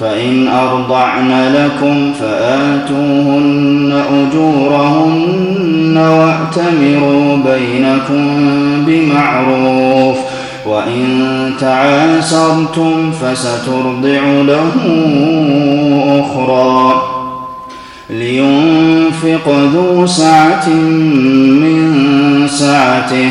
فإن أرضعن لكم فآتوهن أجورهن وأتمروا بينكم بمعروف وإن تعاسرتم فسترضع له أخرى لينفق ذو سعة من سعته